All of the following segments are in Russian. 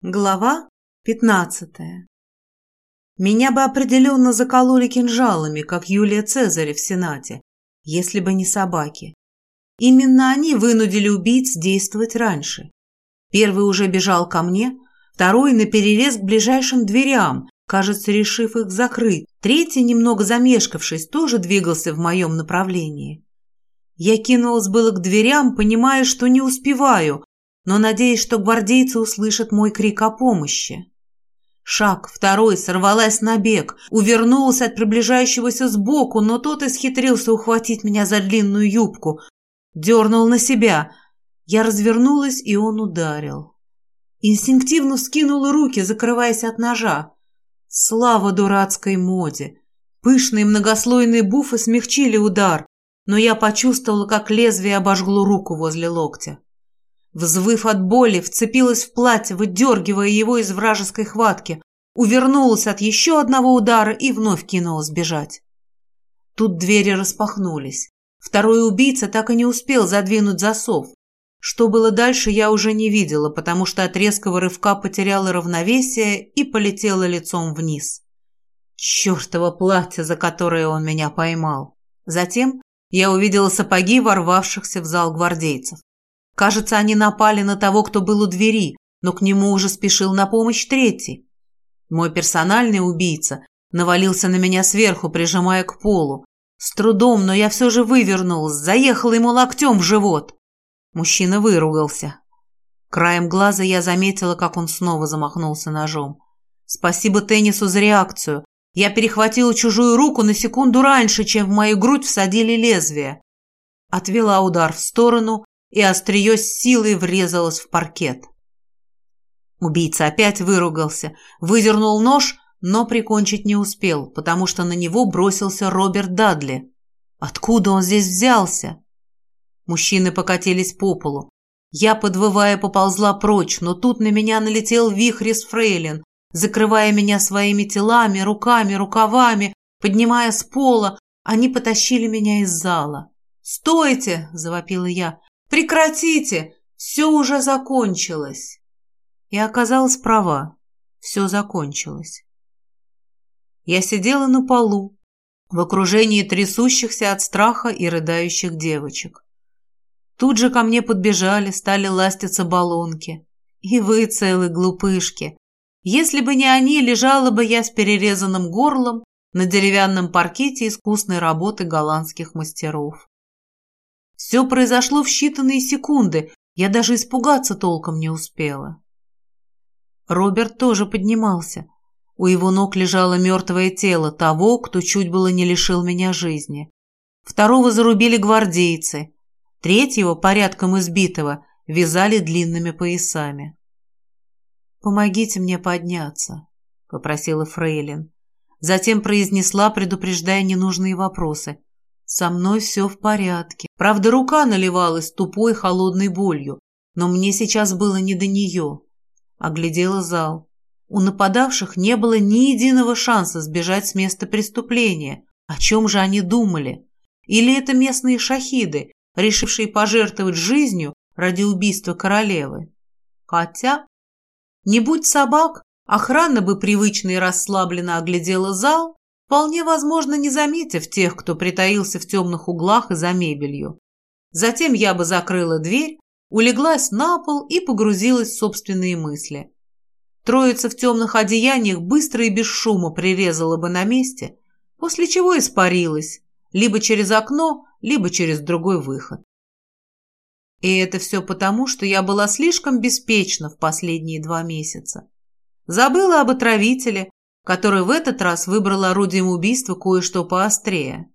Глава пятнадцатая Меня бы определенно закололи кинжалами, как Юлия Цезаря в Сенате, если бы не собаки. Именно они вынудили убийц действовать раньше. Первый уже бежал ко мне, второй наперерез к ближайшим дверям, кажется, решив их закрыть. Третий, немного замешкавшись, тоже двигался в моем направлении. Я кинулась было к дверям, понимая, что не успеваю, но надеясь, что гвардейцы услышат мой крик о помощи. Шаг, второй, сорвалась на бег, увернулась от приближающегося сбоку, но тот исхитрился ухватить меня за длинную юбку, дернул на себя. Я развернулась, и он ударил. Инстинктивно вскинула руки, закрываясь от ножа. Слава дурацкой моде! Пышные многослойные буфы смягчили удар, но я почувствовала, как лезвие обожгло руку возле локтя. Взвыв от боли, вцепилась в платье, выдергивая его из вражеской хватки, увернулась от еще одного удара и вновь кинулась бежать. Тут двери распахнулись. Второй убийца так и не успел задвинуть засов. Что было дальше, я уже не видела, потому что от резкого рывка потеряла равновесие и полетела лицом вниз. Чёртово платье, за которое он меня поймал. Затем я увидела сапоги ворвавшихся в зал гвардейцев. Кажется, они напали на того, кто был у двери, но к нему уже спешил на помощь третий. Мой персональный убийца навалился на меня сверху, прижимая к полу. С трудом, но я все же вывернулась, заехала ему локтем в живот. Мужчина выругался. Краем глаза я заметила, как он снова замахнулся ножом. Спасибо теннису за реакцию. Я перехватила чужую руку на секунду раньше, чем в мою грудь всадили лезвие. Отвела удар в сторону и острие с силой врезалось в паркет. Убийца опять выругался, выдернул нож, но прикончить не успел, потому что на него бросился Роберт Дадли. Откуда он здесь взялся? Мужчины покатились по полу. Я, подвывая, поползла прочь, но тут на меня налетел вихрь из фрейлин, закрывая меня своими телами, руками, рукавами, поднимая с пола. Они потащили меня из зала. «Стойте!» – завопила я. Прекратите! Все уже закончилось!» И оказалась права. Все закончилось. Я сидела на полу, в окружении трясущихся от страха и рыдающих девочек. Тут же ко мне подбежали, стали ластиться баллонки. И вы целые глупышки. Если бы не они, лежала бы я с перерезанным горлом на деревянном паркете искусной работы голландских мастеров. Все произошло в считанные секунды, я даже испугаться толком не успела. Роберт тоже поднимался. У его ног лежало мертвое тело того, кто чуть было не лишил меня жизни. Второго зарубили гвардейцы. Третьего, порядком избитого, вязали длинными поясами. «Помогите мне подняться», — попросила Фрейлин. Затем произнесла, предупреждая ненужные вопросы. Со мной все в порядке. Правда, рука наливалась тупой холодной болью, но мне сейчас было не до нее. Оглядела зал. У нападавших не было ни единого шанса сбежать с места преступления. О чем же они думали? Или это местные шахиды, решившие пожертвовать жизнью ради убийства королевы? Хотя, не будь собак, охрана бы привычно и расслабленно оглядела зал вполне возможно, не заметив тех, кто притаился в темных углах и за мебелью. Затем я бы закрыла дверь, улеглась на пол и погрузилась в собственные мысли. Троица в темных одеяниях быстро и без шума прирезала бы на месте, после чего испарилась, либо через окно, либо через другой выход. И это все потому, что я была слишком беспечна в последние два месяца. Забыла об отравителе, который в этот раз выбрал орудием убийства кое-что поострее.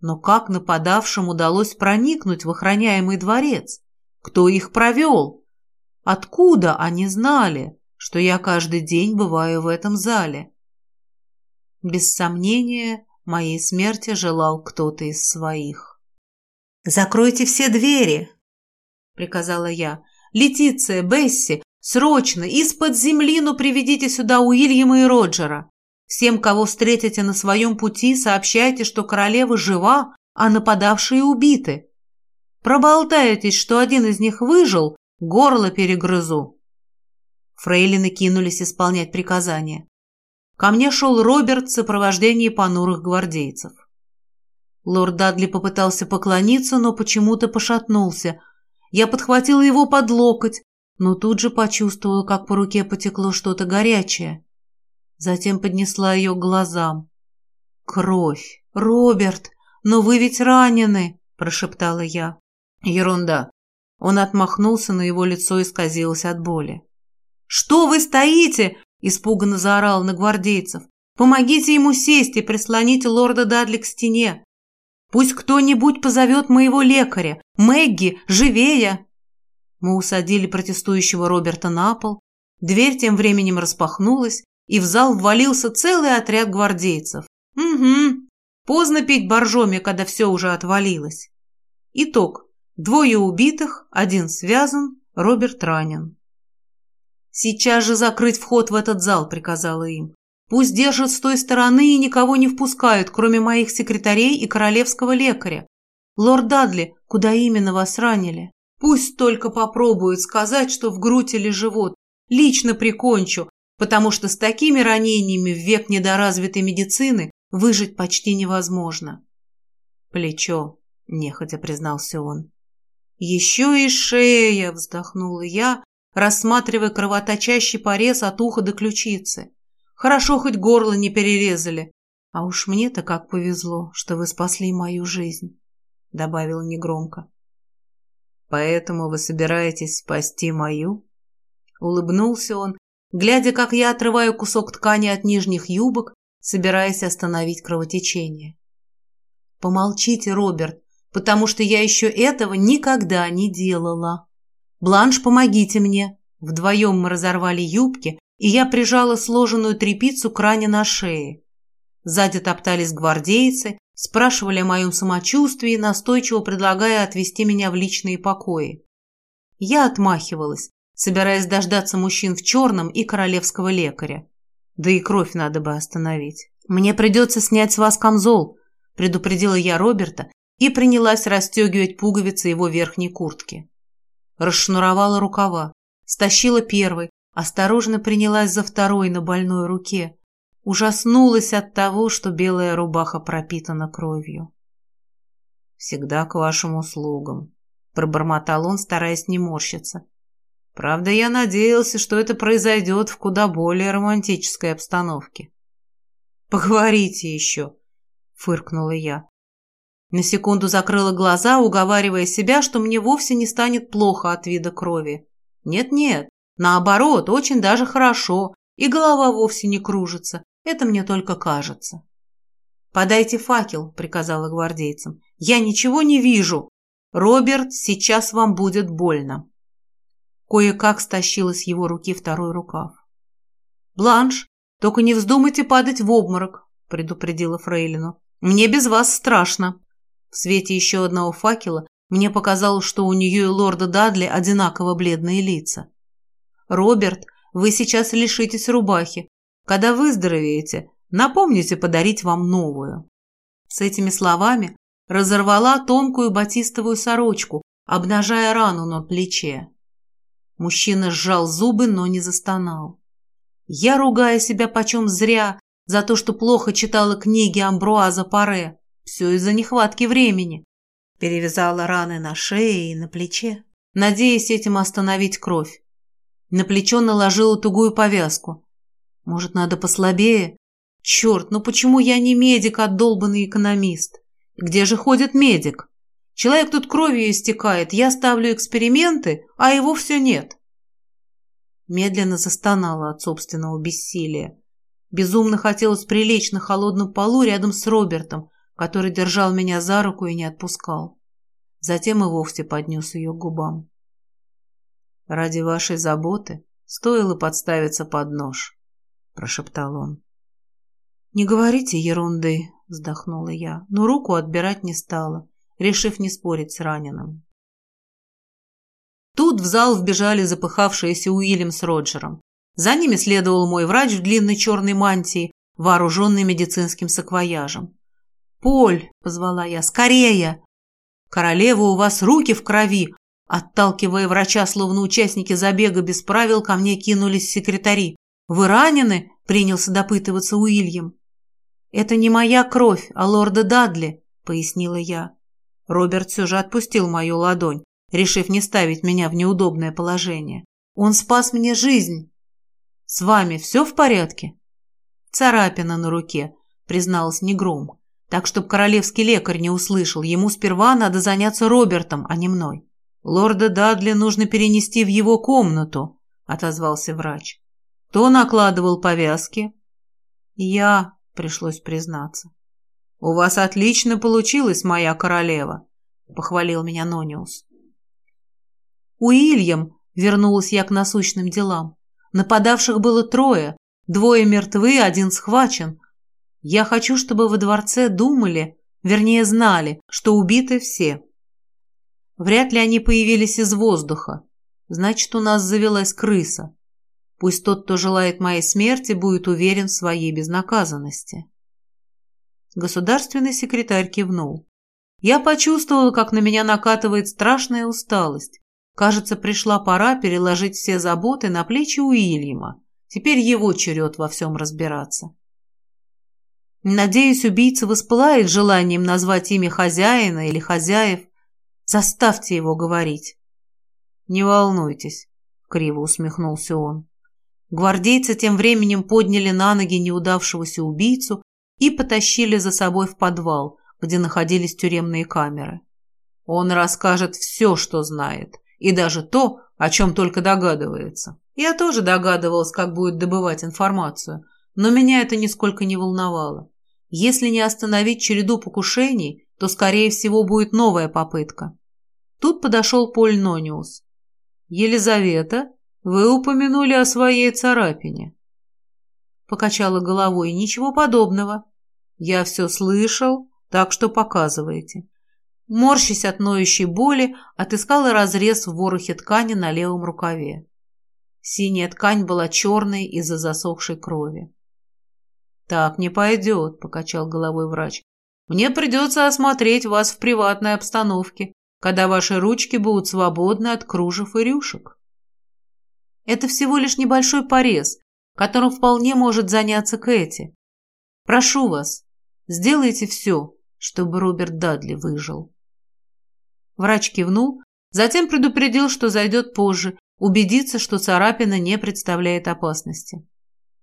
Но как нападавшим удалось проникнуть в охраняемый дворец? Кто их провел? Откуда они знали, что я каждый день бываю в этом зале? Без сомнения, моей смерти желал кто-то из своих. «Закройте все двери!» — приказала я. «Летиция, Бесси, Срочно, из-под земли, но приведите сюда Уильяма и Роджера. Всем, кого встретите на своем пути, сообщайте, что королева жива, а нападавшие убиты. Проболтаетесь, что один из них выжил, горло перегрызу. Фрейлины кинулись исполнять приказания. Ко мне шел Роберт в сопровождении понурых гвардейцев. Лорд Дадли попытался поклониться, но почему-то пошатнулся. Я подхватила его под локоть, но тут же почувствовала, как по руке потекло что-то горячее. Затем поднесла ее к глазам. «Кровь! Роберт! Но вы ведь ранены!» – прошептала я. «Ерунда!» Он отмахнулся, но его лицо исказилось от боли. «Что вы стоите?» – испуганно заорал на гвардейцев. «Помогите ему сесть и прислоните лорда Дадли к стене. Пусть кто-нибудь позовет моего лекаря. Мэгги, живее!» Мы усадили протестующего Роберта на пол. Дверь тем временем распахнулась, и в зал ввалился целый отряд гвардейцев. Угу, поздно пить боржоми, когда все уже отвалилось. Итог. Двое убитых, один связан, Роберт ранен. «Сейчас же закрыть вход в этот зал», — приказала им. «Пусть держат с той стороны и никого не впускают, кроме моих секретарей и королевского лекаря. Лорд Дадли, куда именно вас ранили? Пусть только попробуют сказать, что в грудь или живот. Лично прикончу, потому что с такими ранениями в век недоразвитой медицины выжить почти невозможно. Плечо, нехотя признался он. Еще и шея, вздохнула я, рассматривая кровоточащий порез от уха до ключицы. Хорошо, хоть горло не перерезали. А уж мне-то как повезло, что вы спасли мою жизнь, добавила негромко. Поэтому вы собираетесь спасти мою? Улыбнулся он, глядя, как я отрываю кусок ткани от нижних юбок, собираясь остановить кровотечение. «Помолчите, Роберт, потому что я еще этого никогда не делала. Бланш, помогите мне». Вдвоем мы разорвали юбки, и я прижала сложенную тряпицу к ране на шее. Сзади топтались гвардейцы, спрашивали о моем самочувствии, настойчиво предлагая отвезти меня в личные покои. Я отмахивалась, собираясь дождаться мужчин в черном и королевского лекаря. Да и кровь надо бы остановить. «Мне придется снять с вас камзол», – предупредила я Роберта и принялась расстегивать пуговицы его верхней куртки. Расшнуровала рукава, стащила первый, осторожно принялась за второй на больной руке. Ужаснулась от того, что белая рубаха пропитана кровью. «Всегда к вашим услугам», – пробормотал он, стараясь не морщиться. Правда, я надеялся, что это произойдет в куда более романтической обстановке. «Поговорите еще», — фыркнула я. На секунду закрыла глаза, уговаривая себя, что мне вовсе не станет плохо от вида крови. Нет-нет, наоборот, очень даже хорошо, и голова вовсе не кружится, это мне только кажется. «Подайте факел», — приказала гвардейцам. «Я ничего не вижу. Роберт, сейчас вам будет больно». Кое-как стащила с его руки второй рукав. «Бланш, только не вздумайте падать в обморок», — предупредила Фрейлину. «Мне без вас страшно». В свете еще одного факела мне показалось, что у нее и лорда Дадли одинаково бледные лица. «Роберт, вы сейчас лишитесь рубахи. Когда выздоровеете, напомните подарить вам новую». С этими словами разорвала тонкую батистовую сорочку, обнажая рану на плече. Мужчина сжал зубы, но не застонал. Я, ругая себя почем зря, за то, что плохо читала книги Амбруаза Паре, все из-за нехватки времени. Перевязала раны на шее и на плече, надеясь этим остановить кровь. На плечо наложила тугую повязку. Может, надо послабее? Черт, ну почему я не медик, а долбанный экономист? Где же ходит медик? Человек тут кровью истекает, я ставлю эксперименты, а его все нет. Медленно застонала от собственного бессилия. Безумно хотелось прилечь на холодном полу рядом с Робертом, который держал меня за руку и не отпускал. Затем и вовсе поднес ее к губам. «Ради вашей заботы стоило подставиться под нож», — прошептал он. «Не говорите ерунды», — вздохнула я, но руку отбирать не стала решив не спорить с раненым. Тут в зал вбежали запыхавшиеся Уильям с Роджером. За ними следовал мой врач в длинной черной мантии, вооруженный медицинским саквояжем. «Поль!» – позвала я. «Скорее!» «Королева, у вас руки в крови!» Отталкивая врача, словно участники забега без правил, ко мне кинулись секретари. «Вы ранены?» – принялся допытываться Уильям. «Это не моя кровь, а лорда Дадли», – пояснила я. Роберт все же отпустил мою ладонь, решив не ставить меня в неудобное положение. «Он спас мне жизнь!» «С вами все в порядке?» «Царапина на руке», – призналась негромко. «Так, чтобы королевский лекарь не услышал, ему сперва надо заняться Робертом, а не мной». «Лорда Дадли нужно перенести в его комнату», — отозвался врач. «Кто накладывал повязки?» «Я», — пришлось признаться. «У вас отлично получилось, моя королева», — похвалил меня Нониус. «Уильям», — вернулась я к насущным делам. «Нападавших было трое, двое мертвы, один схвачен. Я хочу, чтобы во дворце думали, вернее знали, что убиты все». Вряд ли они появились из воздуха. Значит, у нас завелась крыса. Пусть тот, кто желает моей смерти, будет уверен в своей безнаказанности. Государственный секретарь кивнул. Я почувствовала, как на меня накатывает страшная усталость. Кажется, пришла пора переложить все заботы на плечи Уильяма. Теперь его черед во всем разбираться. Надеюсь, убийца воспылает желанием назвать имя хозяина или хозяев, Заставьте его говорить. Не волнуйтесь, криво усмехнулся он. Гвардейцы тем временем подняли на ноги неудавшегося убийцу и потащили за собой в подвал, где находились тюремные камеры. Он расскажет все, что знает, и даже то, о чем только догадывается. Я тоже догадывалась, как будет добывать информацию, но меня это нисколько не волновало. Если не остановить череду покушений, то, скорее всего, будет новая попытка. Тут подошел Поль Нониус. «Елизавета, вы упомянули о своей царапине». Покачала головой. «Ничего подобного. Я все слышал, так что показывайте». Морщась от ноющей боли, отыскала разрез в ворохе ткани на левом рукаве. Синяя ткань была черной из-за засохшей крови. «Так не пойдет», — покачал головой врач. Мне придется осмотреть вас в приватной обстановке, когда ваши ручки будут свободны от кружев и рюшек. Это всего лишь небольшой порез, которым вполне может заняться Кэти. Прошу вас, сделайте все, чтобы Роберт Дадли выжил. Врач кивнул, затем предупредил, что зайдет позже, убедиться, что царапина не представляет опасности.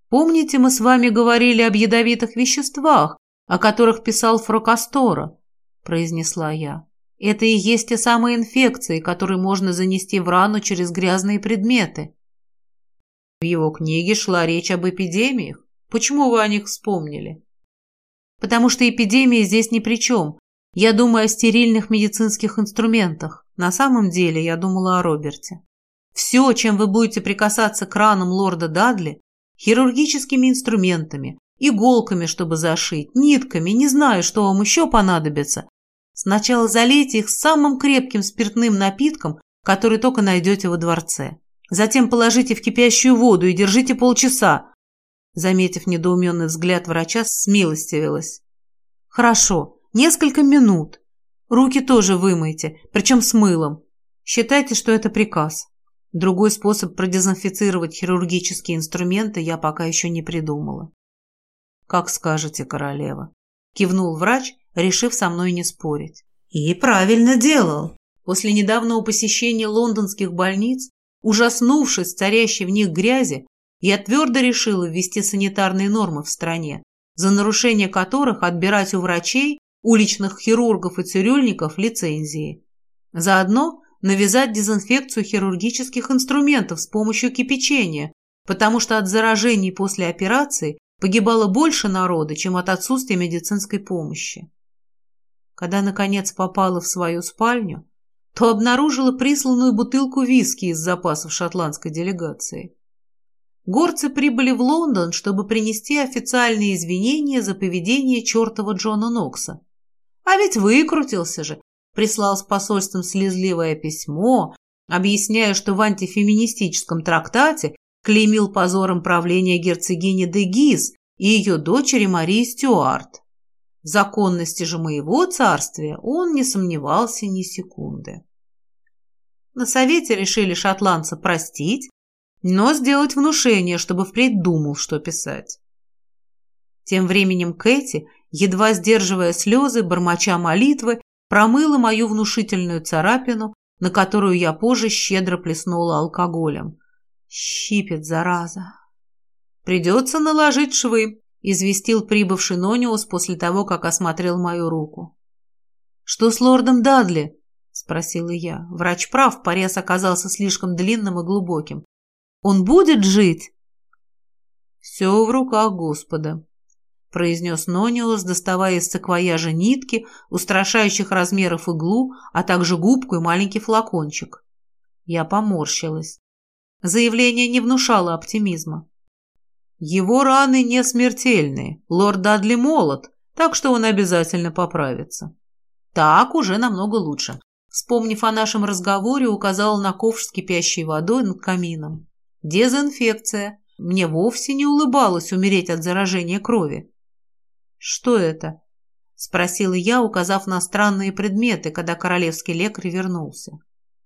Помните, мы с вами говорили об ядовитых веществах, о которых писал Фрокастора», – произнесла я. «Это и есть те самые инфекции, которые можно занести в рану через грязные предметы». В его книге шла речь об эпидемиях. Почему вы о них вспомнили? Потому что эпидемии здесь ни при чем. Я думаю о стерильных медицинских инструментах. На самом деле я думала о Роберте. Все, чем вы будете прикасаться к ранам лорда Дадли, хирургическими инструментами, иголками, чтобы зашить, нитками, не знаю, что вам еще понадобится. Сначала залейте их самым крепким спиртным напитком, который только найдете во дворце. Затем положите в кипящую воду и держите полчаса. Заметив недоуменный взгляд врача, смилостивилась. Хорошо, несколько минут. Руки тоже вымойте, причем с мылом. Считайте, что это приказ. Другой способ продезинфицировать хирургические инструменты я пока еще не придумала. «Как скажете, королева», – кивнул врач, решив со мной не спорить. «И правильно делал». После недавнего посещения лондонских больниц, ужаснувшись царящей в них грязи, я твердо решила ввести санитарные нормы в стране, за нарушение которых отбирать у врачей, уличных хирургов и цирюльников лицензии. Заодно навязать дезинфекцию хирургических инструментов с помощью кипячения, потому что от заражений после операции Погибало больше народа, чем от отсутствия медицинской помощи. Когда, наконец, попала в свою спальню, то обнаружила присланную бутылку виски из запасов шотландской делегации. Горцы прибыли в Лондон, чтобы принести официальные извинения за поведение чертова Джона Нокса. А ведь выкрутился же, прислал с посольством слезливое письмо, объясняя, что в антифеминистическом трактате клеймил позором правления герцогини де Гиз и ее дочери Марии Стюарт. Законности же моего царствия он не сомневался ни секунды. На совете решили шотландца простить, но сделать внушение, чтобы впредь думал, что писать. Тем временем Кэти, едва сдерживая слезы, бормоча молитвы, промыла мою внушительную царапину, на которую я позже щедро плеснула алкоголем. Щипет, зараза. Придется наложить швы, известил прибывший Нониус после того, как осмотрел мою руку. «Что с лордом Дадли?» – спросила я. Врач прав, порез оказался слишком длинным и глубоким. «Он будет жить?» «Все в руках Господа», – произнес Нониус, доставая из саквояжа нитки, устрашающих размеров иглу, а также губку и маленький флакончик. Я поморщилась. Заявление не внушало оптимизма. Его раны не смертельные, лорд Дадли молод, так что он обязательно поправится. Так уже намного лучше. Вспомнив о нашем разговоре, указал на ковш с кипящей водой над камином. Дезинфекция. Мне вовсе не улыбалось умереть от заражения крови. Что это? Спросила я, указав на странные предметы, когда королевский лекарь вернулся.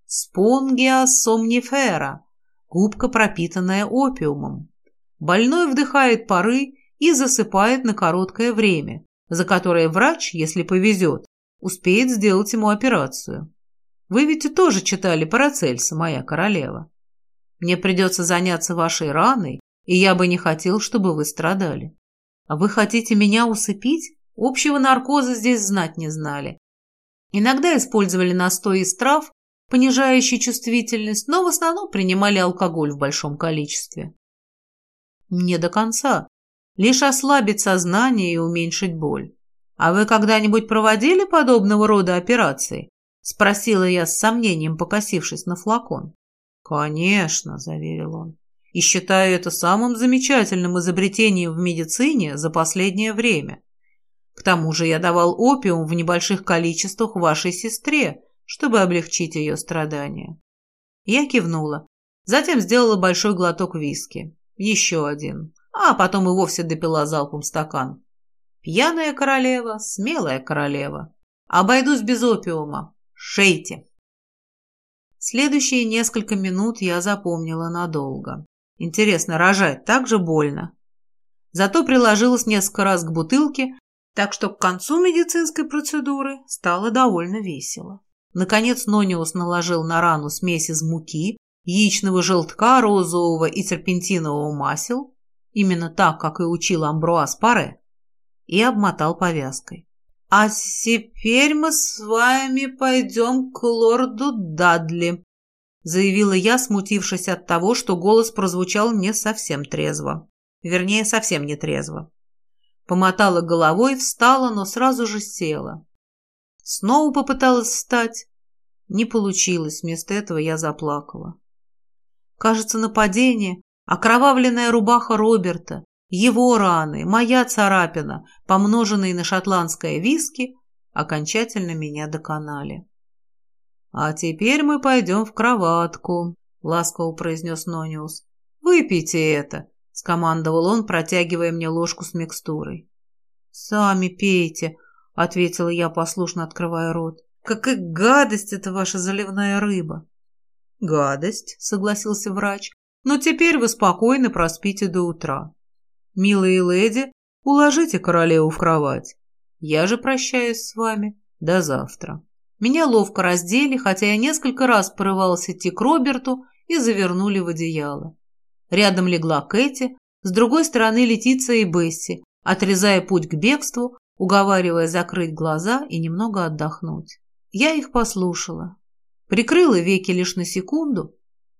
Спонгия сомнифера. Губка, пропитанная опиумом. Больной вдыхает пары и засыпает на короткое время, за которое врач, если повезет, успеет сделать ему операцию. Вы ведь тоже читали Парацельса, моя королева. Мне придется заняться вашей раной, и я бы не хотел, чтобы вы страдали. А вы хотите меня усыпить? Общего наркоза здесь знать не знали. Иногда использовали настой из трав, понижающий чувствительность, но в основном принимали алкоголь в большом количестве. Не до конца. Лишь ослабить сознание и уменьшить боль. «А вы когда-нибудь проводили подобного рода операции?» – спросила я с сомнением, покосившись на флакон. «Конечно», – заверил он, – «и считаю это самым замечательным изобретением в медицине за последнее время. К тому же я давал опиум в небольших количествах вашей сестре, чтобы облегчить ее страдания». Я кивнула, затем сделала большой глоток виски, еще один, а потом и вовсе допила залпом стакан. Пьяная королева, смелая королева. Обойдусь без опиума. Шейте. Следующие несколько минут я запомнила надолго. Интересно, рожать так же больно? Зато приложилась несколько раз к бутылке, так что к концу медицинской процедуры стало довольно весело. Наконец Нониус наложил на рану смесь из муки, яичного желтка, розового и серпентинового масел, именно так, как и учил Амбруаз Паре, и обмотал повязкой. «А теперь мы с вами пойдем к лорду Дадли», заявила я, смутившись от того, что голос прозвучал не совсем трезво. Вернее, совсем не трезво. Помотала головой, встала, но сразу же села. Снова попыталась встать. Не получилось, вместо этого я заплакала. Кажется, нападение, окровавленная рубаха Роберта, его раны, моя царапина, помноженные на шотландское виски, окончательно меня доконали. «А теперь мы пойдем в кроватку», — ласково произнес Нониус. «Выпейте это», — скомандовал он, протягивая мне ложку с микстурой. «Сами пейте», — ответила я, послушно открывая рот. «Какая гадость это ваша заливная рыба!» «Гадость», — согласился врач, — «но теперь вы спокойно проспите до утра». «Милые леди, уложите королеву в кровать. Я же прощаюсь с вами. До завтра». Меня ловко раздели, хотя я несколько раз порывалась идти к Роберту и завернули в одеяло. Рядом легла Кэти, с другой стороны Летиция и Бесси, отрезая путь к бегству, уговаривая закрыть глаза и немного отдохнуть. Я их послушала. Прикрыла веки лишь на секунду,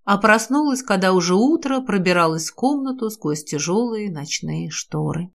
а проснулась, когда уже утро пробиралась в комнату сквозь тяжелые ночные шторы.